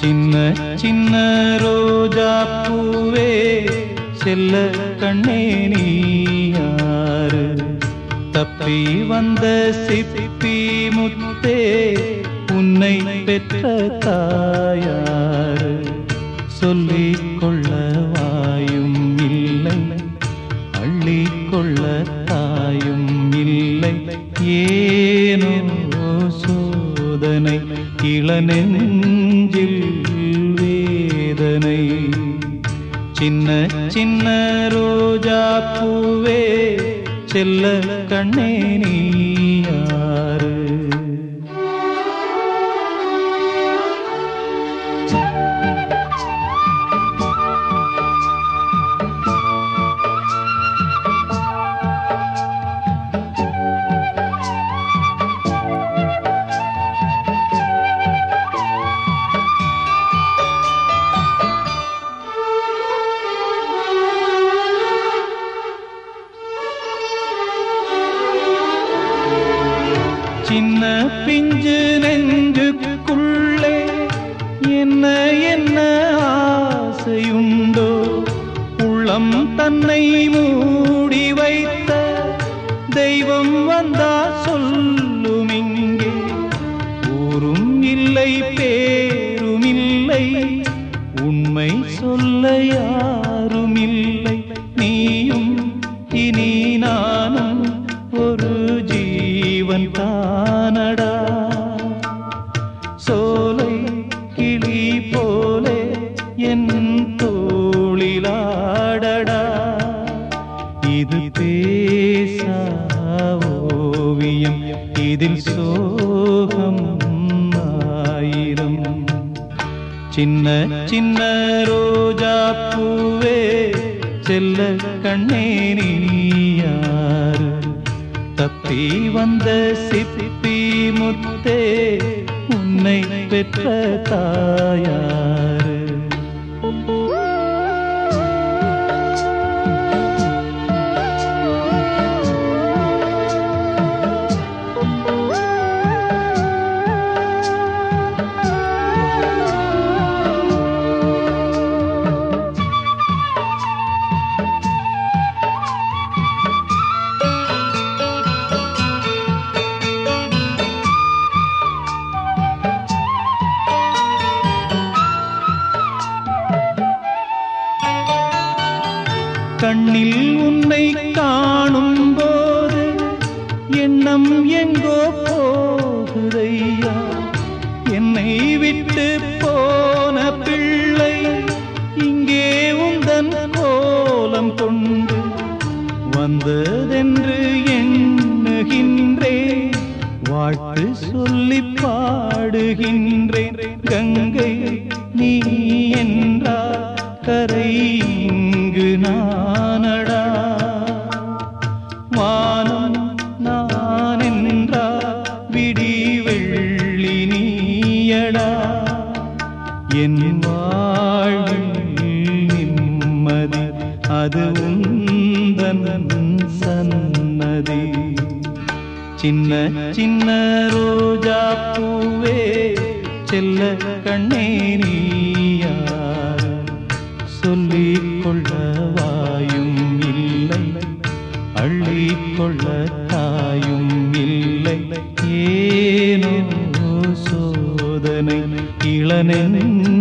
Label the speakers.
Speaker 1: சின்ன சின்ன ரோஜா பூவே செல்ல கண்ணே நீ யாரு? தப்பி வந்த சிப்பி முத்தே உன்னை பெற்ற தாயாரு. சொல்லிக் கொள்ள வாயும் இல்லை அள்ளிக் கொள்ள தாயும் இல்லை. ஏனோ சோதனை இளநெஞ்சில் வேதனை சின்ன சின்ன ரோஜா பூவே செல்ல கண்ணே நீ யாரு பிஞ்சு நெஞ்சுக்குள்ளே என்ன என்ன ஆசையுண்டோ உள்ளம் தன்னை மூடி வைத்த தெய்வம் வந்தா சொல்லும் இங்கே ஊரும் இல்லை பேரும் இல்லை உண்மை சொல்ல யாரும் இல்லை நீயும் இனி நானும் ஒரு ஜீ இவன் தானடா. சோலை கிளி போலே என் தோழிலாடடா இது பேசா ஓவியம் இதில் சோகம் ஆயிரம். சின்ன சின்ன ரோஜா பூவே செல்ல கண்ணே நீ. தப்பி வந்த சிப்பி முத்தே உன்னை பெற்ற தாயார். கண்ணில் உன்னை காணும் போது எண்ணம் எங்கோ போகுதையா? என்னை விட்டு போன பிள்ளை இங்கே உந்தன் கோலம் கொண்டு வந்ததென்று எண்ணுகின்றேன். வாழ்த்து சொல்லி பாடுகின்றேன். கங்கை நீ என்றால் கரை இங்கு நானடா. வானம் நான் என்றா விடி வெள்ளி நீயடா. என் வாழ்வில் நிம்மதி அது உந்தன் சன்னதி. சின்ன சின்ன ரோஜா பூவே செல்ல கண்ணே நீ சொல்லிக் கொள் அள்ளிக்கொள்ள தாயும் இல்லை. ஏனோ சோதனை இளநெஞ்ச